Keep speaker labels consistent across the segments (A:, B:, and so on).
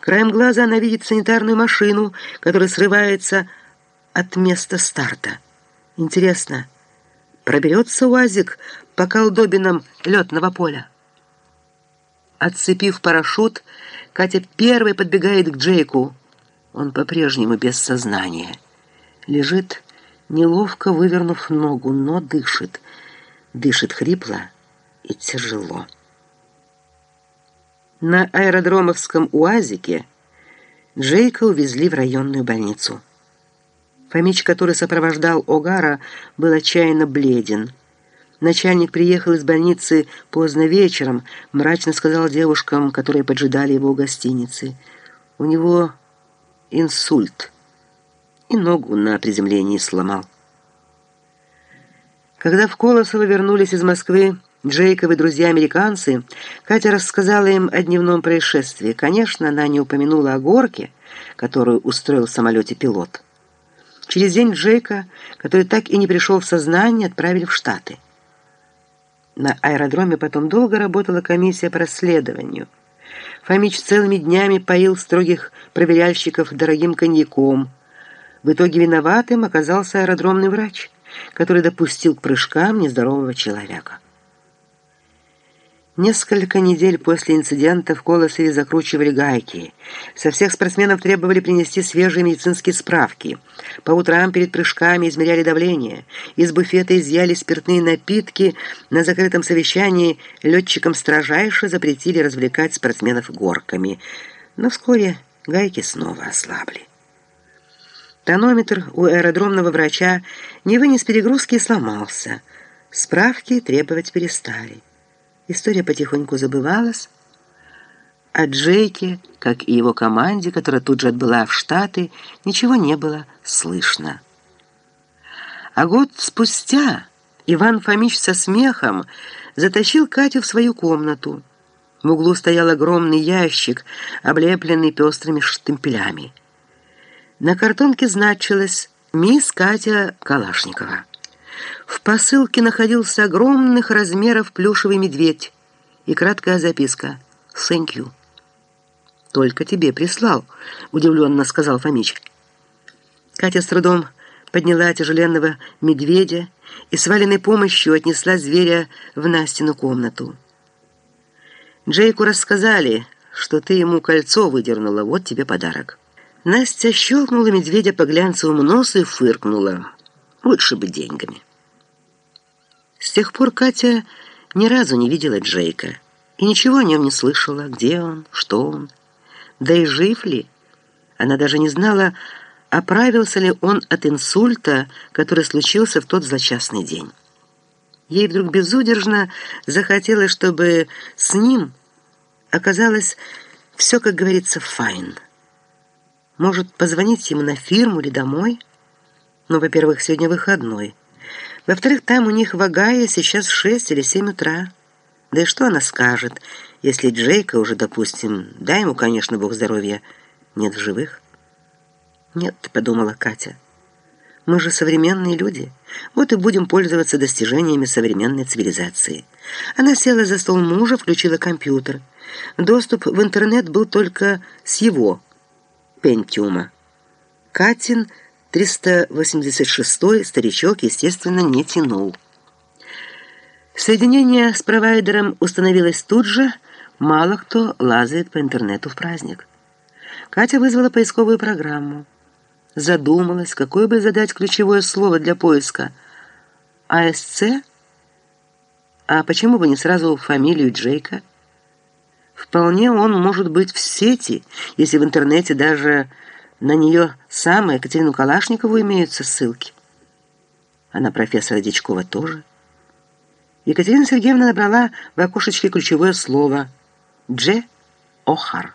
A: Краем глаза она видит санитарную машину, которая срывается от места старта. Интересно, проберется УАЗик по колдобинам летного поля? Отцепив парашют, Катя первой подбегает к Джейку. Он по-прежнему без сознания. Лежит, неловко вывернув ногу, но дышит. Дышит хрипло и тяжело. На аэродромовском УАЗике Джейка увезли в районную больницу. Фомич, который сопровождал Огара, был отчаянно бледен. Начальник приехал из больницы поздно вечером, мрачно сказал девушкам, которые поджидали его у гостиницы. У него инсульт и ногу на приземлении сломал. Когда в Колосово вернулись из Москвы, Джейков и друзья-американцы, Катя рассказала им о дневном происшествии. Конечно, она не упомянула о горке, которую устроил в самолете пилот. Через день Джейка, который так и не пришел в сознание, отправили в Штаты. На аэродроме потом долго работала комиссия по расследованию. Фомич целыми днями поил строгих проверяльщиков дорогим коньяком. В итоге виноватым оказался аэродромный врач, который допустил к прыжкам нездорового человека. Несколько недель после инцидента в Колосове закручивали гайки. Со всех спортсменов требовали принести свежие медицинские справки. По утрам перед прыжками измеряли давление. Из буфета изъяли спиртные напитки. На закрытом совещании летчикам строжайше запретили развлекать спортсменов горками. Но вскоре гайки снова ослабли. Тонометр у аэродромного врача не вынес перегрузки и сломался. Справки требовать перестали. История потихоньку забывалась. О Джейке, как и его команде, которая тут же отбыла в Штаты, ничего не было слышно. А год спустя Иван Фомич со смехом затащил Катю в свою комнату. В углу стоял огромный ящик, облепленный пестрыми штемпелями. На картонке значилось «Мисс Катя Калашникова». В посылке находился огромных размеров плюшевый медведь и краткая записка «Thank you». «Только тебе прислал», — удивленно сказал Фомич. Катя с трудом подняла тяжеленного медведя и с валенной помощью отнесла зверя в Настину комнату. Джейку рассказали, что ты ему кольцо выдернула, вот тебе подарок. Настя щелкнула медведя по глянцевому носу и фыркнула. Лучше бы деньгами. С тех пор Катя ни разу не видела Джейка и ничего о нем не слышала, где он, что он, да и жив ли. Она даже не знала, оправился ли он от инсульта, который случился в тот злочастный день. Ей вдруг безудержно захотелось, чтобы с ним оказалось все, как говорится, fine. Может, позвонить ему на фирму или домой? Но, ну, во-первых, сегодня выходной – во-вторых, там у них в Огайо сейчас шесть или семь утра. Да и что она скажет, если Джейка уже, допустим, дай ему, конечно, Бог здоровья, нет в живых? Нет, подумала Катя. Мы же современные люди. Вот и будем пользоваться достижениями современной цивилизации. Она села за стол мужа, включила компьютер. Доступ в интернет был только с его пентиума. Катин 386-й старичок, естественно, не тянул. Соединение с провайдером установилось тут же, мало кто лазает по интернету в праздник. Катя вызвала поисковую программу. Задумалась, какое бы задать ключевое слово для поиска. АСЦ? А почему бы не сразу фамилию Джейка? Вполне он может быть в сети, если в интернете даже на нее самую Екатерину Калашникову имеются ссылки. А на профессора Дичкова тоже. Екатерина Сергеевна набрала в окошечке ключевое слово «Дже Охар».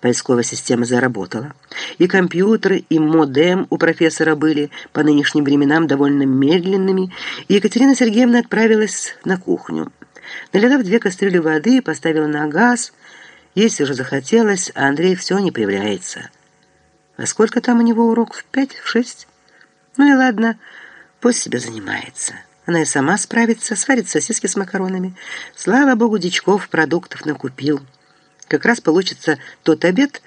A: Поисковая система заработала. И компьютеры, и модем у профессора были по нынешним временам довольно медленными, и Екатерина Сергеевна отправилась на кухню. Налила в две кастрюли воды, поставила на газ. Есть уже захотелось, а Андрей все не появляется. А сколько там у него уроков? Пять? Шесть? Ну и ладно, пусть себе занимается. Она и сама справится, сварит сосиски с макаронами. Слава богу, Дичков продуктов накупил. Как раз получится тот обед,